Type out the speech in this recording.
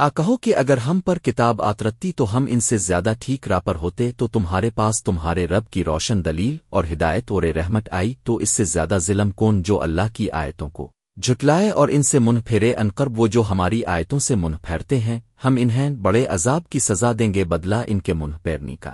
آ کہو کہ اگر ہم پر کتاب آترتی تو ہم ان سے زیادہ ٹھیک راپر ہوتے تو تمہارے پاس تمہارے رب کی روشن دلیل اور ہدایت اور رحمت آئی تو اس سے زیادہ ظلم کون جو اللہ کی آیتوں کو جھٹلائے اور ان سے منہ پھیرے انقرب وہ جو ہماری آیتوں سے منہ پھیرتے ہیں، ہم انہیں بڑے عذاب کی سزا دیں گے، بدلہ ان کے منہ پھیرنی کا۔